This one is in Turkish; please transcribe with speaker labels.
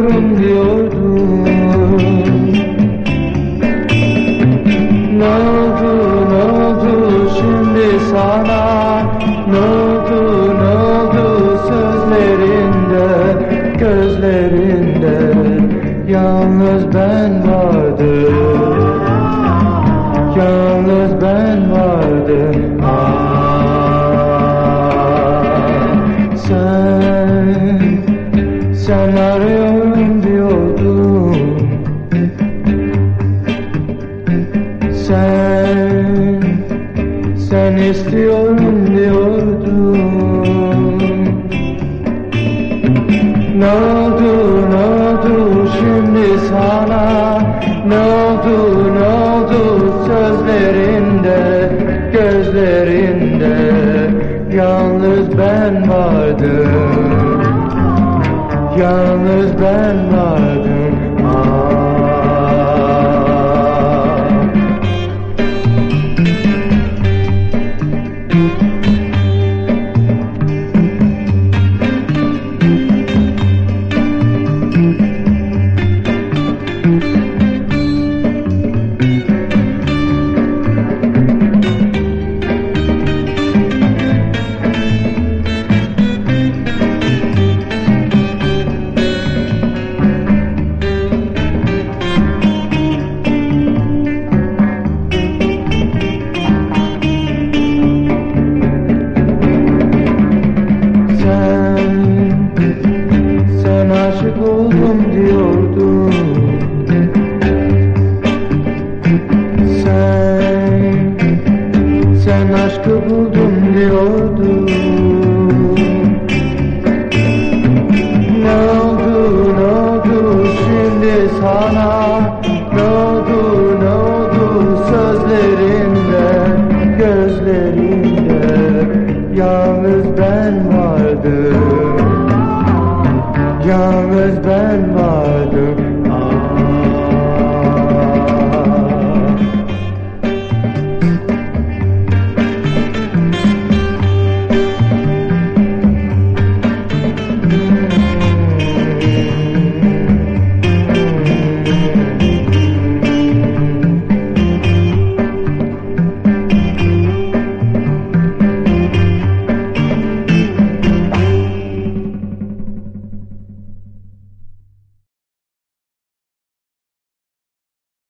Speaker 1: gidiyorum diyordun Ne oldu ne oldu şimdi sana? Ne oldu ne oldu sözlerinde Gözlerinde? Yalnız ben vardım. Yalnız ben vardım. Ah, Sen sen arıyorsun ben istiyorum diyordum. Ne oldu ne oldu şimdi sana. Ne oldu ne oldu sözlerinde Gözlerinde. Yalnız ben vardım. Yalnız ben vardım. Aa. aşık oldum diyordun. Sen, sen aşkı buldum diyordun. Ne oldu, ne oldu? Şimdi sana Ne oldu, ne oldu? Sözlerinde, gözlerinde Yalnız ben vardım. yalnız ben var.